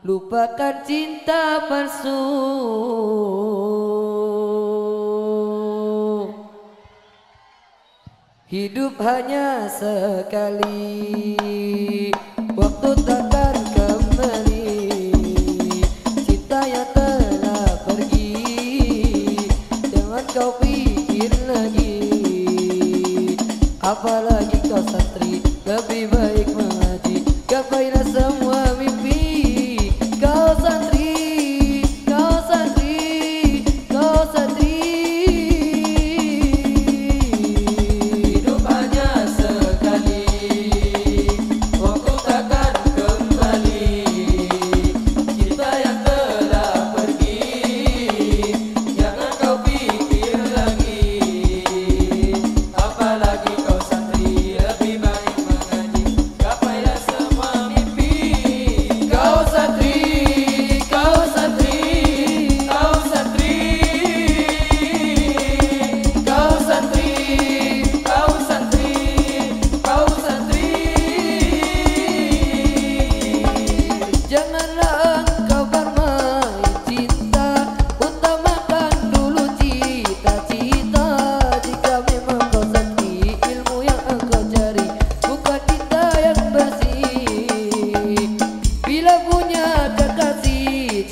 Lupakan cinta palsu. Hidup hanya sekali. Waktu takkan kembali. Cinta yang telah pergi. Jangan kau pikir lagi. Apalagi kau santri Lebih baik mengaji. Gapai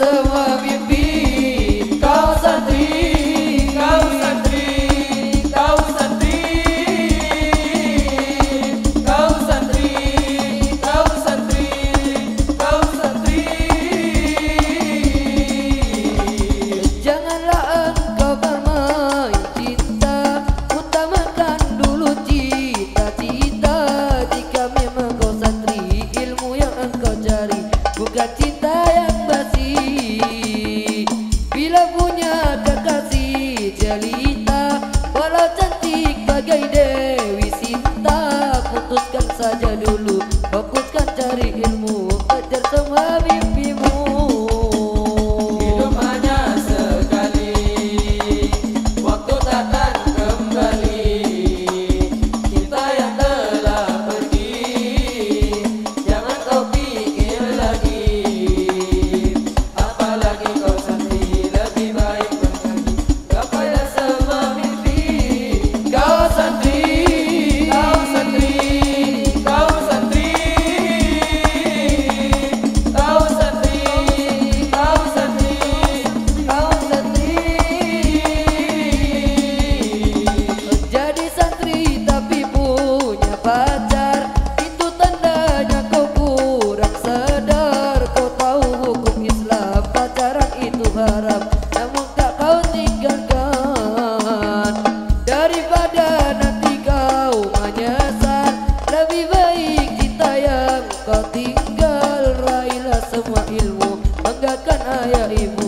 Basava berharap namun tak kau tinggalkan. Daripada nanti kau menyesal lebih baik kita yang kau tinggal. Raihlah semua ilmu banggakan ayah ibu.